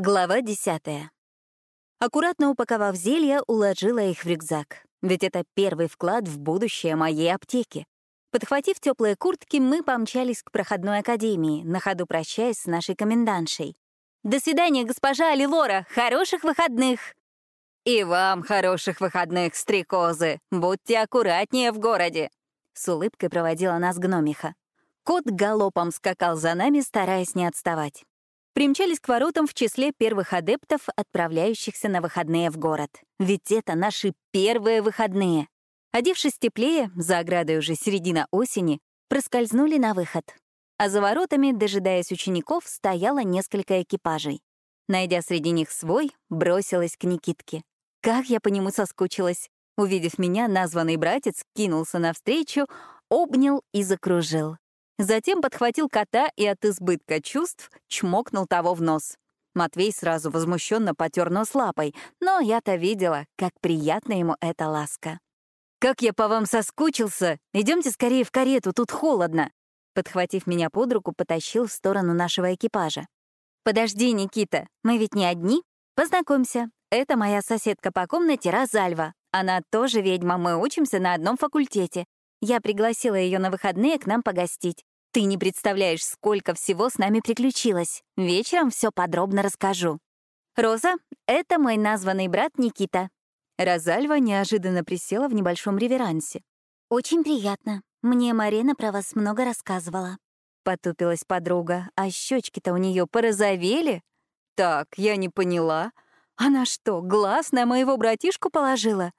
Глава десятая. Аккуратно упаковав зелья, уложила их в рюкзак. Ведь это первый вклад в будущее моей аптеки. Подхватив теплые куртки, мы помчались к проходной академии, на ходу прощаясь с нашей комендантшей. «До свидания, госпожа Алилора! Хороших выходных!» «И вам хороших выходных, стрекозы! Будьте аккуратнее в городе!» С улыбкой проводила нас гномиха. Кот галопом скакал за нами, стараясь не отставать примчались к воротам в числе первых адептов, отправляющихся на выходные в город. Ведь это наши первые выходные. Одевшись теплее, за оградой уже середина осени, проскользнули на выход. А за воротами, дожидаясь учеников, стояло несколько экипажей. Найдя среди них свой, бросилась к Никитке. Как я по нему соскучилась. Увидев меня, названный братец кинулся навстречу, обнял и закружил. Затем подхватил кота и от избытка чувств чмокнул того в нос. Матвей сразу возмущенно потер нос лапой, но я-то видела, как приятно ему эта ласка. «Как я по вам соскучился! Идемте скорее в карету, тут холодно!» Подхватив меня под руку, потащил в сторону нашего экипажа. «Подожди, Никита, мы ведь не одни? Познакомься, это моя соседка по комнате Розальва. Она тоже ведьма, мы учимся на одном факультете. Я пригласила ее на выходные к нам погостить. Ты не представляешь, сколько всего с нами приключилось. Вечером все подробно расскажу. Роза — это мой названный брат Никита. Розальва неожиданно присела в небольшом реверансе. «Очень приятно. Мне Марина про вас много рассказывала». Потупилась подруга, а щечки-то у нее порозовели. «Так, я не поняла. Она что, глаз на моего братишку положила?»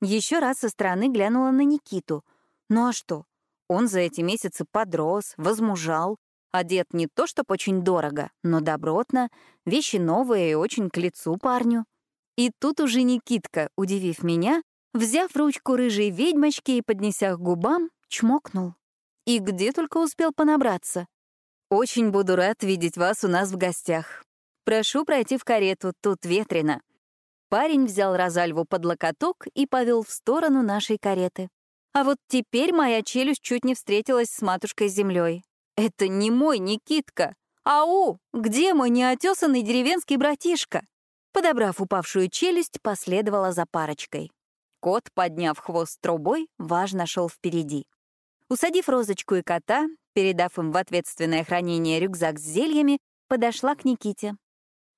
Еще раз со стороны глянула на Никиту. «Ну а что, он за эти месяцы подрос, возмужал, одет не то чтобы очень дорого, но добротно, вещи новые и очень к лицу парню. И тут уже Никитка, удивив меня, взяв ручку рыжей ведьмочки и поднеся к губам, чмокнул. И где только успел понабраться. «Очень буду рад видеть вас у нас в гостях. Прошу пройти в карету, тут ветрено». Парень взял Розальву под локоток и повел в сторону нашей кареты. А вот теперь моя челюсть чуть не встретилась с матушкой землей. Это не мой Никитка. Ау, где мой неотесанный деревенский братишка? Подобрав упавшую челюсть, последовала за парочкой. Кот, подняв хвост трубой, важно шел впереди. Усадив розочку и кота, передав им в ответственное хранение рюкзак с зельями, подошла к Никите.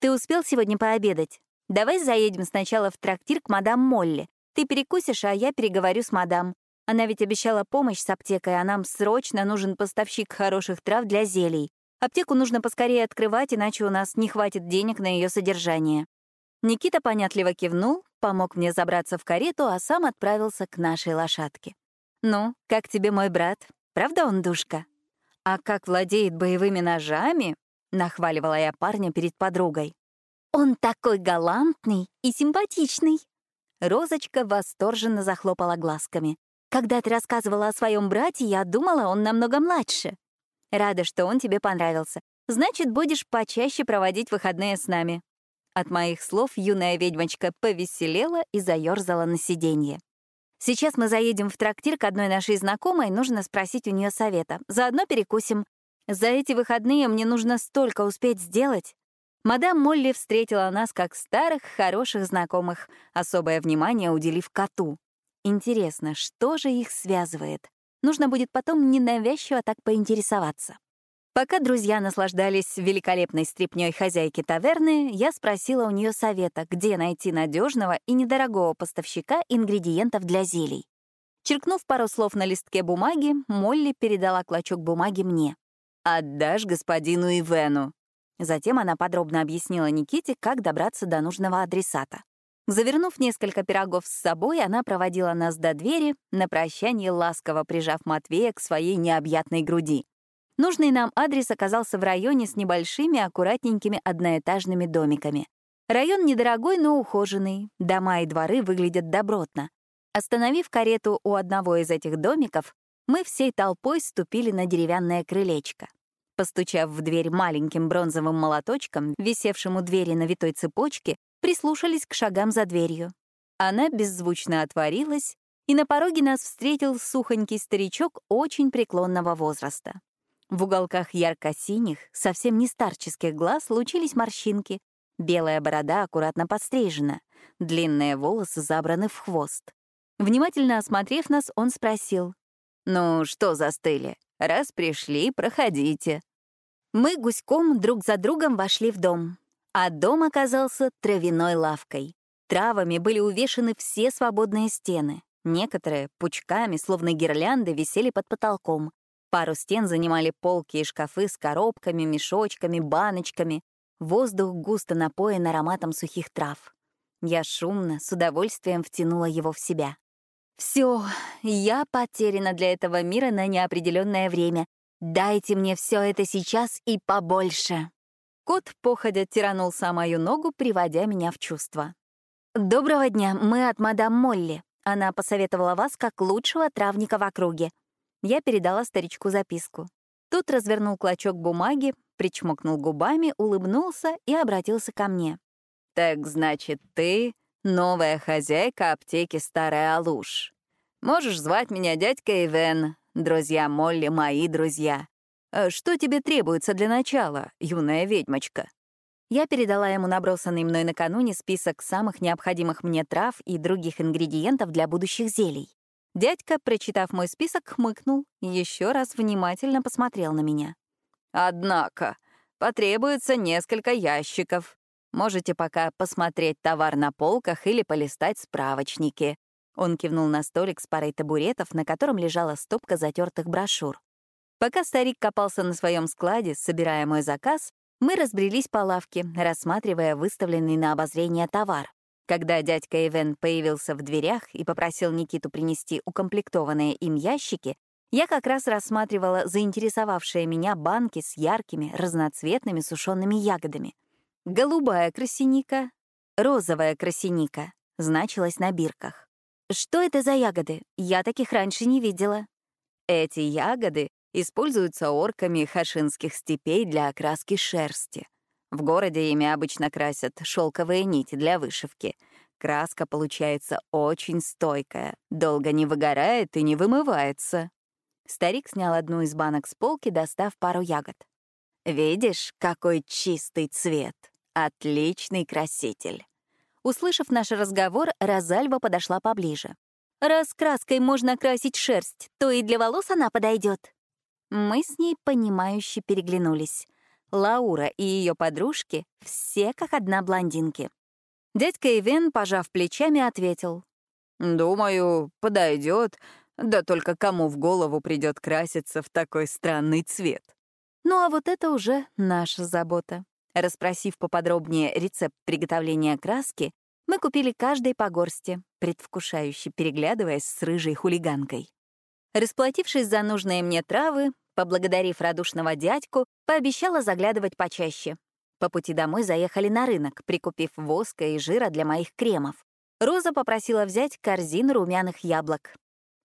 «Ты успел сегодня пообедать? Давай заедем сначала в трактир к мадам Молли. Ты перекусишь, а я переговорю с мадам. Она ведь обещала помощь с аптекой, а нам срочно нужен поставщик хороших трав для зелий. Аптеку нужно поскорее открывать, иначе у нас не хватит денег на ее содержание. Никита понятливо кивнул, помог мне забраться в карету, а сам отправился к нашей лошадке. «Ну, как тебе мой брат? Правда он душка?» «А как владеет боевыми ножами?» — нахваливала я парня перед подругой. «Он такой галантный и симпатичный!» Розочка восторженно захлопала глазками. Когда ты рассказывала о своем брате, я думала, он намного младше. Рада, что он тебе понравился. Значит, будешь почаще проводить выходные с нами». От моих слов юная ведьмочка повеселела и заерзала на сиденье. «Сейчас мы заедем в трактир к одной нашей знакомой, нужно спросить у нее совета. Заодно перекусим. За эти выходные мне нужно столько успеть сделать». Мадам Молли встретила нас как старых, хороших знакомых, особое внимание уделив коту. Интересно, что же их связывает? Нужно будет потом ненавязчиво так поинтересоваться. Пока друзья наслаждались великолепной стрипней хозяйки таверны, я спросила у нее совета, где найти надежного и недорогого поставщика ингредиентов для зелий. Черкнув пару слов на листке бумаги, Молли передала клочок бумаги мне. «Отдашь господину Ивену». Затем она подробно объяснила Никите, как добраться до нужного адресата. Завернув несколько пирогов с собой, она проводила нас до двери, на прощание ласково прижав Матвея к своей необъятной груди. Нужный нам адрес оказался в районе с небольшими, аккуратненькими одноэтажными домиками. Район недорогой, но ухоженный, дома и дворы выглядят добротно. Остановив карету у одного из этих домиков, мы всей толпой ступили на деревянное крылечко. Постучав в дверь маленьким бронзовым молоточком, висевшим у двери на витой цепочке, прислушались к шагам за дверью. Она беззвучно отворилась, и на пороге нас встретил сухонький старичок очень преклонного возраста. В уголках ярко-синих, совсем не старческих глаз лучились морщинки, Белая борода аккуратно подстрижена, длинные волосы забраны в хвост. Внимательно осмотрев нас, он спросил. «Ну, что застыли? Раз пришли, проходите». Мы гуськом друг за другом вошли в дом, а дом оказался травяной лавкой. Травами были увешаны все свободные стены. Некоторые пучками, словно гирлянды, висели под потолком. Пару стен занимали полки и шкафы с коробками, мешочками, баночками. Воздух густо напоен ароматом сухих трав. Я шумно, с удовольствием втянула его в себя. Все, я потеряна для этого мира на неопределенное время. Дайте мне все это сейчас и побольше. Кот походя тиранулся о мою ногу, приводя меня в чувство. «Доброго дня, мы от мадам Молли. Она посоветовала вас как лучшего травника в округе». Я передала старичку записку. Тот развернул клочок бумаги, причмокнул губами, улыбнулся и обратился ко мне. «Так значит, ты — новая хозяйка аптеки Старая Алуш. Можешь звать меня дядька Ивен, друзья Молли — мои друзья. Э, что тебе требуется для начала, юная ведьмочка?» Я передала ему набросанный мной накануне список самых необходимых мне трав и других ингредиентов для будущих зелий. Дядька, прочитав мой список, хмыкнул и еще раз внимательно посмотрел на меня. «Однако, потребуется несколько ящиков. Можете пока посмотреть товар на полках или полистать справочники». Он кивнул на столик с парой табуретов, на котором лежала стопка затертых брошюр. Пока старик копался на своем складе, собирая мой заказ, мы разбрелись по лавке, рассматривая выставленный на обозрение товар. Когда дядька Ивен появился в дверях и попросил Никиту принести укомплектованные им ящики, я как раз рассматривала заинтересовавшие меня банки с яркими, разноцветными сушеными ягодами. Голубая красиника, розовая красиника значилась на бирках. Что это за ягоды? Я таких раньше не видела. Эти ягоды используются орками хашинских степей для окраски шерсти. В городе ими обычно красят шелковые нити для вышивки. Краска получается очень стойкая, долго не выгорает и не вымывается. Старик снял одну из банок с полки, достав пару ягод. «Видишь, какой чистый цвет! Отличный краситель!» Услышав наш разговор, Розальва подошла поближе. «Раз краской можно красить шерсть, то и для волос она подойдет. Мы с ней понимающе переглянулись. Лаура и ее подружки все как одна блондинки. Дядька Ивен, пожав плечами, ответил. «Думаю, подойдет, да только кому в голову придет краситься в такой странный цвет?» Ну а вот это уже наша забота. Распросив поподробнее рецепт приготовления краски, мы купили каждой по горсти, предвкушающе переглядываясь с рыжей хулиганкой. Расплатившись за нужные мне травы, поблагодарив радушного дядьку, пообещала заглядывать почаще. По пути домой заехали на рынок, прикупив воска и жира для моих кремов. Роза попросила взять корзину румяных яблок.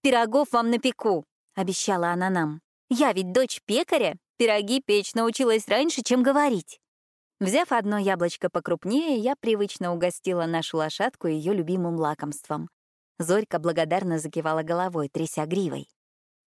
«Пирогов вам напеку», — обещала она нам. «Я ведь дочь пекаря, пироги печь научилась раньше, чем говорить». Взяв одно яблочко покрупнее, я привычно угостила нашу лошадку ее любимым лакомством. Зорька благодарно закивала головой, тряся гривой.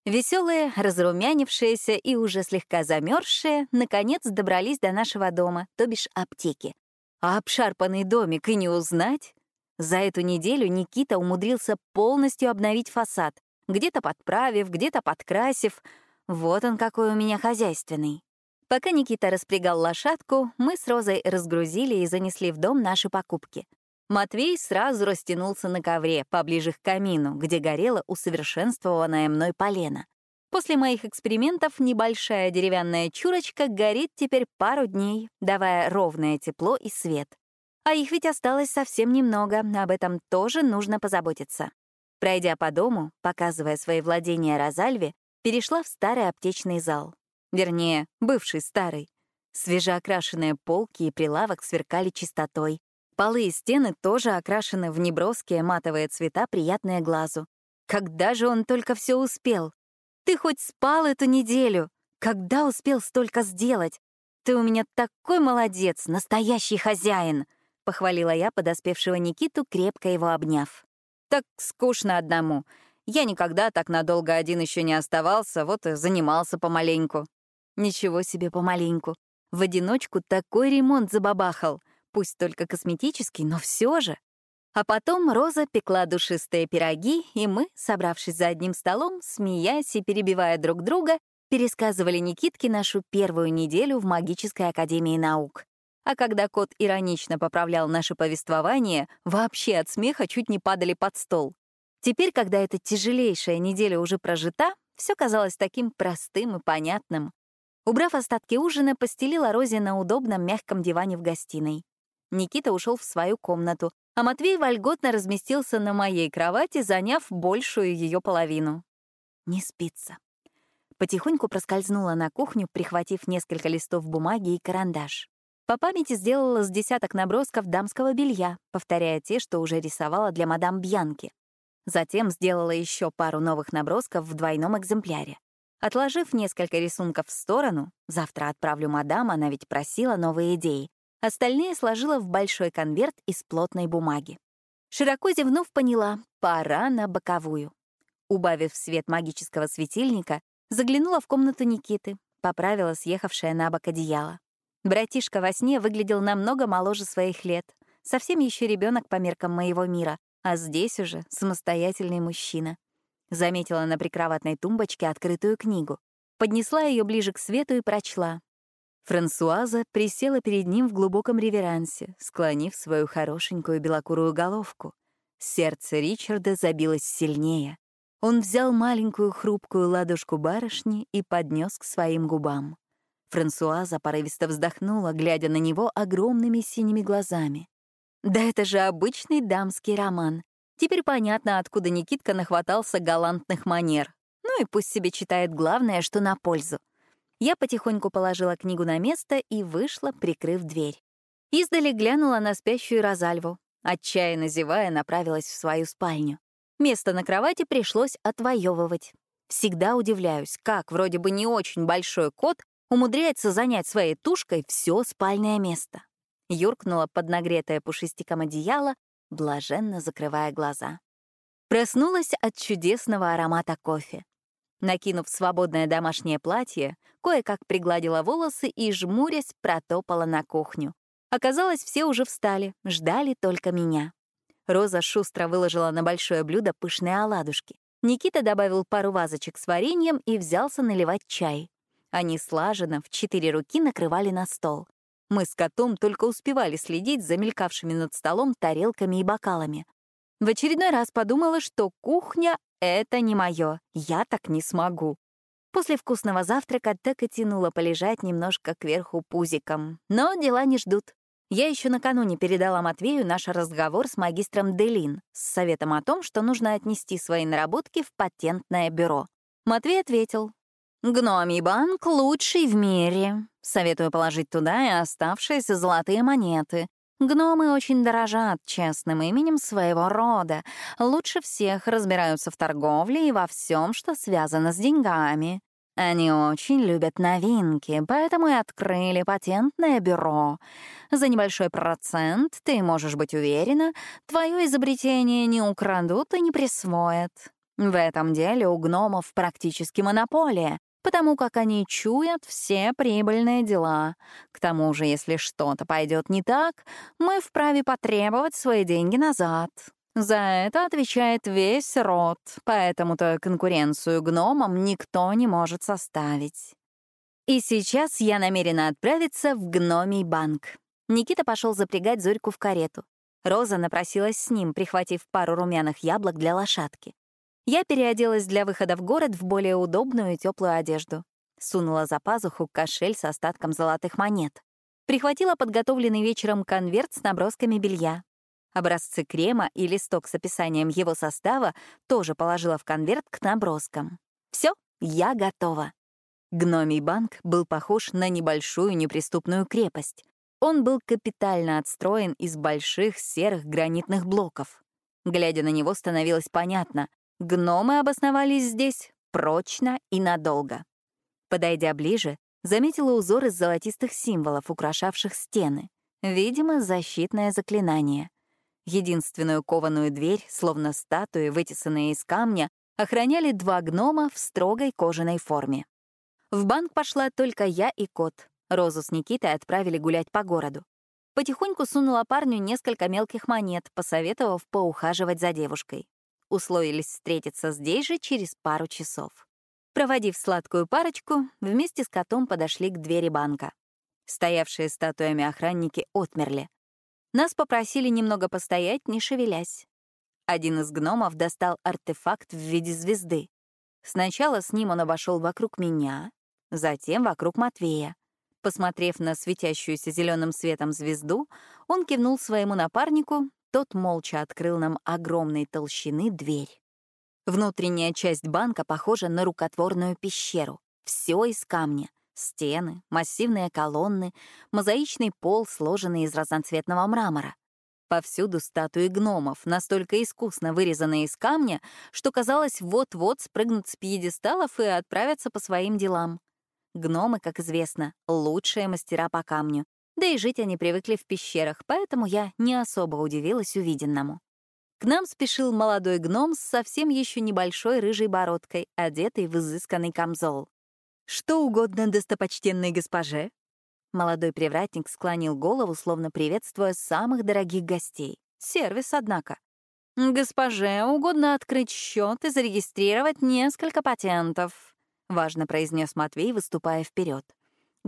Веселые, разрумянившиеся и уже слегка замерзшие, наконец добрались до нашего дома, то бишь аптеки. А обшарпанный домик и не узнать. За эту неделю Никита умудрился полностью обновить фасад, где-то подправив, где-то подкрасив. Вот он какой у меня хозяйственный. Пока Никита распрягал лошадку, мы с Розой разгрузили и занесли в дом наши покупки. Матвей сразу растянулся на ковре, поближе к камину, где горела усовершенствованная мной полена. После моих экспериментов небольшая деревянная чурочка горит теперь пару дней, давая ровное тепло и свет. А их ведь осталось совсем немного, об этом тоже нужно позаботиться. Пройдя по дому, показывая свои владения Розальве, перешла в старый аптечный зал. Вернее, бывший старый. Свежеокрашенные полки и прилавок сверкали чистотой, Полы и стены тоже окрашены в неброские матовые цвета, приятные глазу. Когда же он только все успел? Ты хоть спал эту неделю? Когда успел столько сделать? Ты у меня такой молодец, настоящий хозяин!» — похвалила я подоспевшего Никиту, крепко его обняв. «Так скучно одному. Я никогда так надолго один еще не оставался, вот и занимался помаленьку». «Ничего себе помаленьку. В одиночку такой ремонт забабахал. Пусть только косметический, но все же. А потом Роза пекла душистые пироги, и мы, собравшись за одним столом, смеясь и перебивая друг друга, пересказывали Никитке нашу первую неделю в Магической академии наук. А когда кот иронично поправлял наше повествование, вообще от смеха чуть не падали под стол. Теперь, когда эта тяжелейшая неделя уже прожита, все казалось таким простым и понятным. Убрав остатки ужина, постелила Розе на удобном мягком диване в гостиной. Никита ушел в свою комнату, а Матвей вольготно разместился на моей кровати, заняв большую ее половину. Не спится. Потихоньку проскользнула на кухню, прихватив несколько листов бумаги и карандаш. По памяти сделала с десяток набросков дамского белья, повторяя те, что уже рисовала для мадам Бьянки. Затем сделала еще пару новых набросков в двойном экземпляре. Отложив несколько рисунков в сторону, завтра отправлю мадам, она ведь просила новые идеи, остальные сложила в большой конверт из плотной бумаги. Широко зевнув, поняла — пора на боковую. Убавив свет магического светильника, заглянула в комнату Никиты, поправила съехавшее на бок одеяло. Братишка во сне выглядел намного моложе своих лет, совсем еще ребенок по меркам моего мира, а здесь уже самостоятельный мужчина. Заметила на прикроватной тумбочке открытую книгу. Поднесла ее ближе к свету и прочла. Франсуаза присела перед ним в глубоком реверансе, склонив свою хорошенькую белокурую головку. Сердце Ричарда забилось сильнее. Он взял маленькую хрупкую ладошку барышни и поднес к своим губам. Франсуаза порывисто вздохнула, глядя на него огромными синими глазами. Да это же обычный дамский роман. Теперь понятно, откуда Никитка нахватался галантных манер. Ну и пусть себе читает главное, что на пользу. Я потихоньку положила книгу на место и вышла, прикрыв дверь. Издали глянула на спящую Розальву. Отчаянно зевая, направилась в свою спальню. Место на кровати пришлось отвоевывать. Всегда удивляюсь, как вроде бы не очень большой кот умудряется занять своей тушкой все спальное место юркнула под нагретое пушистиком одеяло, блаженно закрывая глаза. Проснулась от чудесного аромата кофе. Накинув свободное домашнее платье, кое-как пригладила волосы и, жмурясь, протопала на кухню. Оказалось, все уже встали, ждали только меня. Роза шустро выложила на большое блюдо пышные оладушки. Никита добавил пару вазочек с вареньем и взялся наливать чай. Они слаженно в четыре руки накрывали на стол. Мы с котом только успевали следить за мелькавшими над столом тарелками и бокалами. В очередной раз подумала, что кухня — это не мое, я так не смогу. После вкусного завтрака так и тянула полежать немножко кверху пузиком. Но дела не ждут. Я еще накануне передала Матвею наш разговор с магистром Делин с советом о том, что нужно отнести свои наработки в патентное бюро. Матвей ответил, «Гномий банк лучший в мире. Советую положить туда и оставшиеся золотые монеты. Гномы очень дорожат честным именем своего рода, лучше всех разбираются в торговле и во всем, что связано с деньгами. Они очень любят новинки, поэтому и открыли патентное бюро. За небольшой процент, ты можешь быть уверена, твое изобретение не украдут и не присвоят. В этом деле у гномов практически монополия потому как они чуят все прибыльные дела. К тому же, если что-то пойдет не так, мы вправе потребовать свои деньги назад. За это отвечает весь род, поэтому-то конкуренцию гномам никто не может составить. И сейчас я намерена отправиться в гномий банк. Никита пошел запрягать Зорьку в карету. Роза напросилась с ним, прихватив пару румяных яблок для лошадки. Я переоделась для выхода в город в более удобную и теплую одежду. Сунула за пазуху кошель с остатком золотых монет. Прихватила подготовленный вечером конверт с набросками белья. Образцы крема и листок с описанием его состава тоже положила в конверт к наброскам. Все, я готова. Гномий банк был похож на небольшую неприступную крепость. Он был капитально отстроен из больших серых гранитных блоков. Глядя на него, становилось понятно, Гномы обосновались здесь прочно и надолго. Подойдя ближе, заметила узор из золотистых символов, украшавших стены. Видимо, защитное заклинание. Единственную кованую дверь, словно статуи, вытесанные из камня, охраняли два гнома в строгой кожаной форме. В банк пошла только я и кот. Розу с Никитой отправили гулять по городу. Потихоньку сунула парню несколько мелких монет, посоветовав поухаживать за девушкой. Условились встретиться здесь же через пару часов. Проводив сладкую парочку, вместе с котом подошли к двери банка. Стоявшие статуями охранники отмерли. Нас попросили немного постоять, не шевелясь. Один из гномов достал артефакт в виде звезды. Сначала с ним он обошел вокруг меня, затем вокруг Матвея. Посмотрев на светящуюся зеленым светом звезду, он кивнул своему напарнику, тот молча открыл нам огромной толщины дверь. Внутренняя часть банка похожа на рукотворную пещеру. Все из камня. Стены, массивные колонны, мозаичный пол, сложенный из разноцветного мрамора. Повсюду статуи гномов, настолько искусно вырезанные из камня, что казалось, вот-вот спрыгнут с пьедесталов и отправятся по своим делам. Гномы, как известно, лучшие мастера по камню. Да и жить они привыкли в пещерах, поэтому я не особо удивилась увиденному. К нам спешил молодой гном с совсем еще небольшой рыжей бородкой, одетый в изысканный камзол. «Что угодно достопочтенной госпоже?» Молодой привратник склонил голову, словно приветствуя самых дорогих гостей. Сервис, однако. «Госпоже угодно открыть счет и зарегистрировать несколько патентов», — важно произнес Матвей, выступая вперед.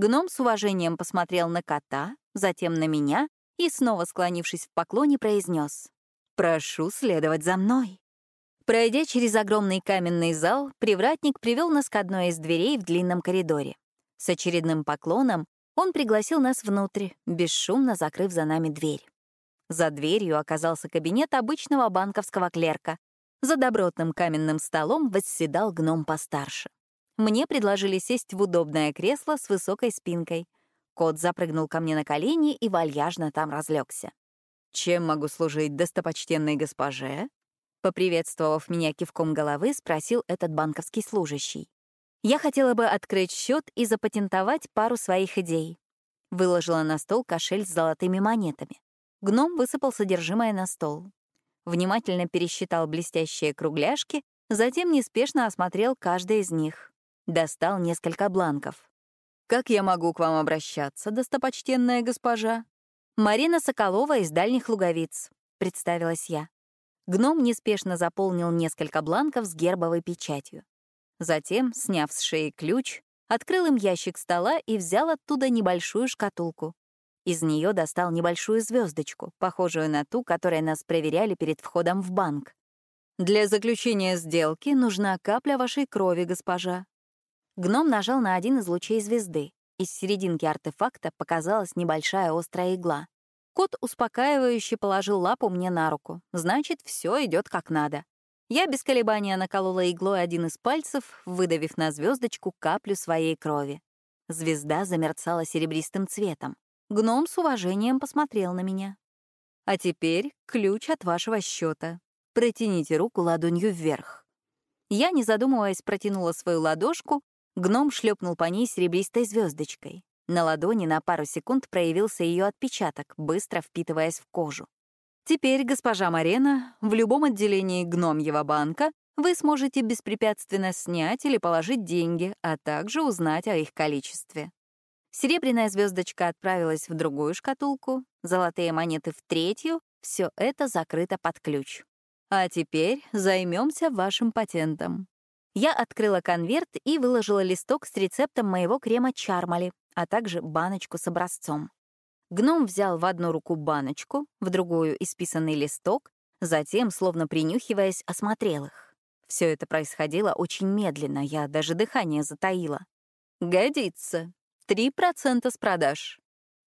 Гном с уважением посмотрел на кота, затем на меня и, снова склонившись в поклоне, произнес «Прошу следовать за мной». Пройдя через огромный каменный зал, привратник привел нас к одной из дверей в длинном коридоре. С очередным поклоном он пригласил нас внутрь, бесшумно закрыв за нами дверь. За дверью оказался кабинет обычного банковского клерка. За добротным каменным столом восседал гном постарше. Мне предложили сесть в удобное кресло с высокой спинкой. Кот запрыгнул ко мне на колени и вальяжно там разлегся. «Чем могу служить достопочтенной госпоже?» Поприветствовав меня кивком головы, спросил этот банковский служащий. Я хотела бы открыть счет и запатентовать пару своих идей. Выложила на стол кошель с золотыми монетами. Гном высыпал содержимое на стол. Внимательно пересчитал блестящие кругляшки, затем неспешно осмотрел каждый из них. Достал несколько бланков. «Как я могу к вам обращаться, достопочтенная госпожа?» «Марина Соколова из Дальних Луговиц», — представилась я. Гном неспешно заполнил несколько бланков с гербовой печатью. Затем, сняв с шеи ключ, открыл им ящик стола и взял оттуда небольшую шкатулку. Из нее достал небольшую звездочку, похожую на ту, которой нас проверяли перед входом в банк. «Для заключения сделки нужна капля вашей крови, госпожа». Гном нажал на один из лучей звезды. Из серединки артефакта показалась небольшая острая игла. Кот успокаивающе положил лапу мне на руку. Значит, все идет как надо. Я без колебания наколола иглой один из пальцев, выдавив на звездочку каплю своей крови. Звезда замерцала серебристым цветом. Гном с уважением посмотрел на меня. «А теперь ключ от вашего счета. Протяните руку ладонью вверх». Я, не задумываясь, протянула свою ладошку, гном шлепнул по ней серебристой звездочкой. На ладони на пару секунд проявился ее отпечаток, быстро впитываясь в кожу. Теперь, госпожа Марена, в любом отделении гномьего банка вы сможете беспрепятственно снять или положить деньги, а также узнать о их количестве. Серебряная звездочка отправилась в другую шкатулку, золотые монеты в третью, все это закрыто под ключ. А теперь займемся вашим патентом. Я открыла конверт и выложила листок с рецептом моего крема Чармали, а также баночку с образцом. Гном взял в одну руку баночку, в другую — исписанный листок, затем, словно принюхиваясь, осмотрел их. Все это происходило очень медленно, я даже дыхание затаила. «Годится. Три процента с продаж».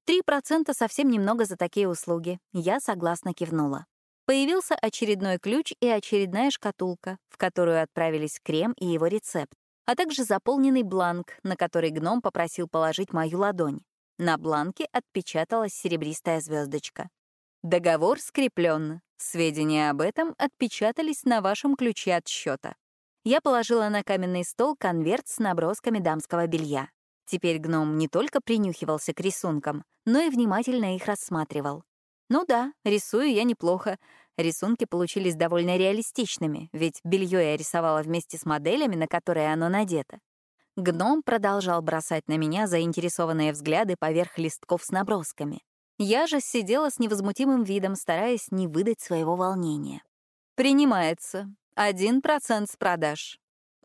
Три процента совсем немного за такие услуги. Я согласно кивнула. Появился очередной ключ и очередная шкатулка, в которую отправились крем и его рецепт, а также заполненный бланк, на который гном попросил положить мою ладонь. На бланке отпечаталась серебристая звездочка. Договор скреплен. Сведения об этом отпечатались на вашем ключе от счета. Я положила на каменный стол конверт с набросками дамского белья. Теперь гном не только принюхивался к рисункам, но и внимательно их рассматривал. Ну да, рисую я неплохо. Рисунки получились довольно реалистичными, ведь белье я рисовала вместе с моделями, на которые оно надето. Гном продолжал бросать на меня заинтересованные взгляды поверх листков с набросками. Я же сидела с невозмутимым видом, стараясь не выдать своего волнения. Принимается. Один процент с продаж.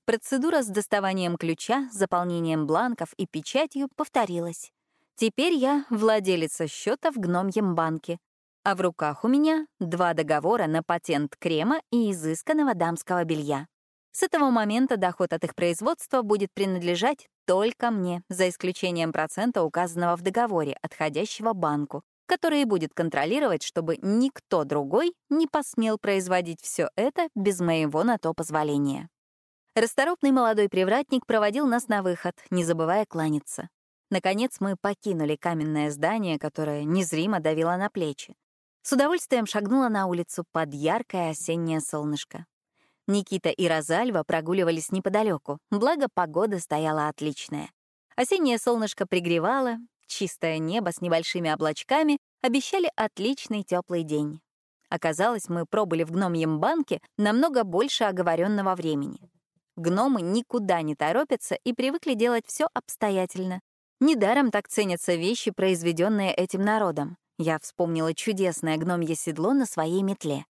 Процедура с доставанием ключа, заполнением бланков и печатью повторилась. Теперь я владелица счета в гномьем банке, а в руках у меня два договора на патент крема и изысканного дамского белья. С этого момента доход от их производства будет принадлежать только мне, за исключением процента, указанного в договоре, отходящего банку, который и будет контролировать, чтобы никто другой не посмел производить все это без моего на то позволения. Расторопный молодой привратник проводил нас на выход, не забывая кланяться. Наконец мы покинули каменное здание, которое незримо давило на плечи. С удовольствием шагнула на улицу под яркое осеннее солнышко. Никита и Розальва прогуливались неподалеку, благо погода стояла отличная. Осеннее солнышко пригревало, чистое небо с небольшими облачками обещали отличный теплый день. Оказалось, мы пробыли в гномьем банке намного больше оговоренного времени. Гномы никуда не торопятся и привыкли делать все обстоятельно. Недаром так ценятся вещи, произведенные этим народом. Я вспомнила чудесное гномье седло на своей метле.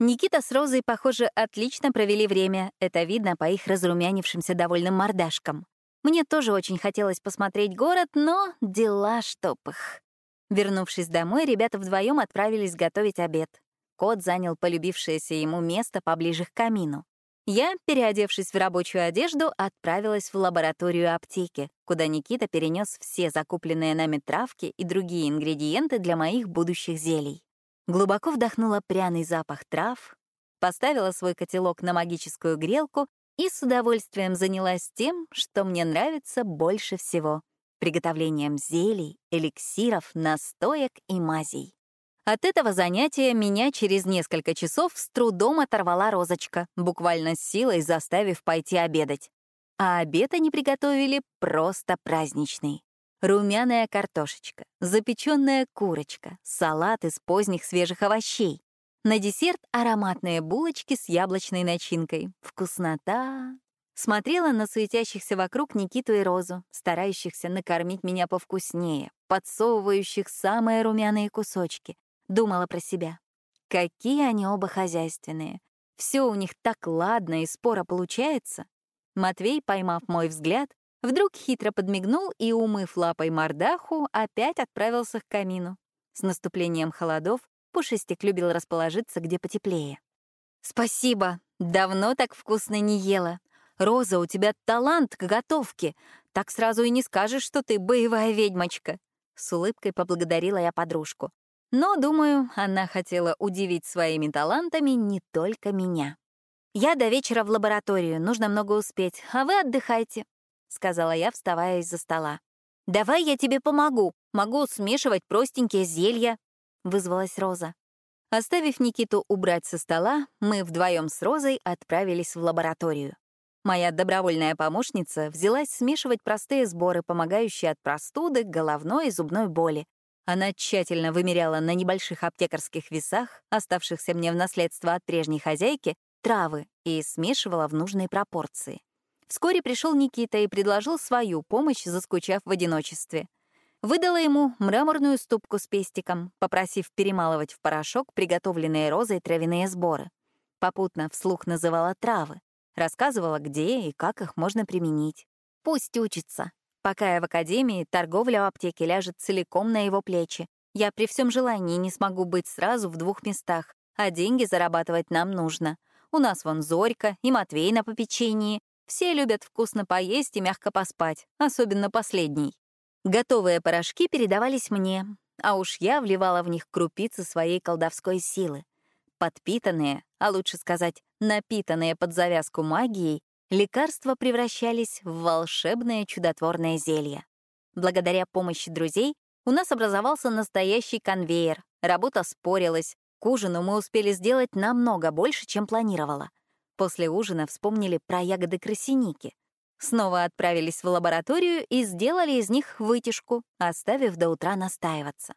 Никита с Розой, похоже, отлично провели время, это видно по их разрумянившимся довольным мордашкам. Мне тоже очень хотелось посмотреть город, но дела чтоб их. Вернувшись домой, ребята вдвоем отправились готовить обед. Кот занял полюбившееся ему место поближе к камину. Я, переодевшись в рабочую одежду, отправилась в лабораторию аптеки, куда Никита перенес все закупленные нами травки и другие ингредиенты для моих будущих зелий. Глубоко вдохнула пряный запах трав, поставила свой котелок на магическую грелку и с удовольствием занялась тем, что мне нравится больше всего — приготовлением зелий, эликсиров, настоек и мазей. От этого занятия меня через несколько часов с трудом оторвала розочка, буквально с силой заставив пойти обедать. А обед они приготовили просто праздничный. Румяная картошечка, запеченная курочка, салат из поздних свежих овощей. На десерт ароматные булочки с яблочной начинкой. Вкуснота! Смотрела на суетящихся вокруг Никиту и Розу, старающихся накормить меня повкуснее, подсовывающих самые румяные кусочки. Думала про себя. Какие они оба хозяйственные. Все у них так ладно и споро получается. Матвей, поймав мой взгляд, Вдруг хитро подмигнул и, умыв лапой мордаху, опять отправился к камину. С наступлением холодов Пушистик любил расположиться где потеплее. «Спасибо! Давно так вкусно не ела. Роза, у тебя талант к готовке. Так сразу и не скажешь, что ты боевая ведьмочка». С улыбкой поблагодарила я подружку. Но, думаю, она хотела удивить своими талантами не только меня. «Я до вечера в лабораторию, нужно много успеть, а вы отдыхайте. — сказала я, вставая из-за стола. «Давай я тебе помогу. Могу смешивать простенькие зелья», — вызвалась Роза. Оставив Никиту убрать со стола, мы вдвоем с Розой отправились в лабораторию. Моя добровольная помощница взялась смешивать простые сборы, помогающие от простуды, головной и зубной боли. Она тщательно вымеряла на небольших аптекарских весах, оставшихся мне в наследство от прежней хозяйки, травы и смешивала в нужной пропорции. Вскоре пришел Никита и предложил свою помощь, заскучав в одиночестве. Выдала ему мраморную ступку с пестиком, попросив перемалывать в порошок приготовленные розой травяные сборы. Попутно вслух называла травы, рассказывала, где и как их можно применить. Пусть учится. Пока я в академии, торговля в аптеке ляжет целиком на его плечи. Я при всем желании не смогу быть сразу в двух местах, а деньги зарабатывать нам нужно. У нас вон Зорька и Матвей на попечении, все любят вкусно поесть и мягко поспать, особенно последний. Готовые порошки передавались мне, а уж я вливала в них крупицы своей колдовской силы. Подпитанные, а лучше сказать, напитанные под завязку магией, лекарства превращались в волшебное чудотворное зелье. Благодаря помощи друзей у нас образовался настоящий конвейер, работа спорилась, к ужину мы успели сделать намного больше, чем планировала — После ужина вспомнили про ягоды красиники. Снова отправились в лабораторию и сделали из них вытяжку, оставив до утра настаиваться.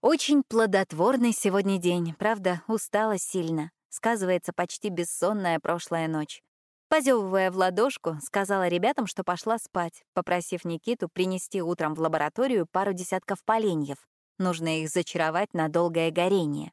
Очень плодотворный сегодня день, правда, устала сильно. Сказывается почти бессонная прошлая ночь. Позевывая в ладошку, сказала ребятам, что пошла спать, попросив Никиту принести утром в лабораторию пару десятков поленьев. Нужно их зачаровать на долгое горение.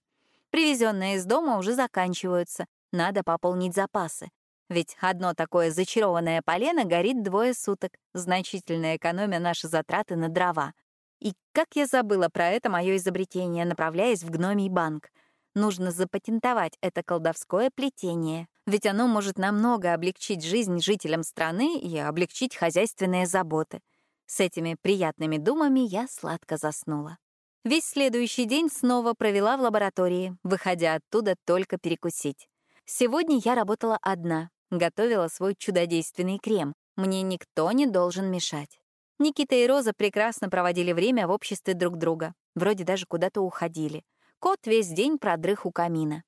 Привезенные из дома уже заканчиваются. Надо пополнить запасы. Ведь одно такое зачарованное полено горит двое суток, значительно экономя наши затраты на дрова. И как я забыла про это мое изобретение, направляясь в гномий банк. Нужно запатентовать это колдовское плетение, ведь оно может намного облегчить жизнь жителям страны и облегчить хозяйственные заботы. С этими приятными думами я сладко заснула. Весь следующий день снова провела в лаборатории, выходя оттуда только перекусить. Сегодня я работала одна, готовила свой чудодейственный крем. Мне никто не должен мешать. Никита и Роза прекрасно проводили время в обществе друг друга. Вроде даже куда-то уходили. Кот весь день продрых у камина.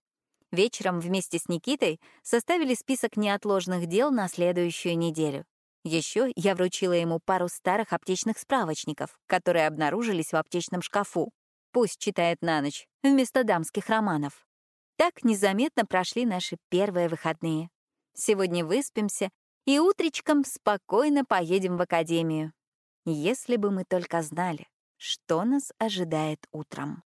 Вечером вместе с Никитой составили список неотложных дел на следующую неделю. Еще я вручила ему пару старых аптечных справочников, которые обнаружились в аптечном шкафу. Пусть читает на ночь, вместо дамских романов. Так незаметно прошли наши первые выходные. Сегодня выспимся и утречком спокойно поедем в академию. Если бы мы только знали, что нас ожидает утром.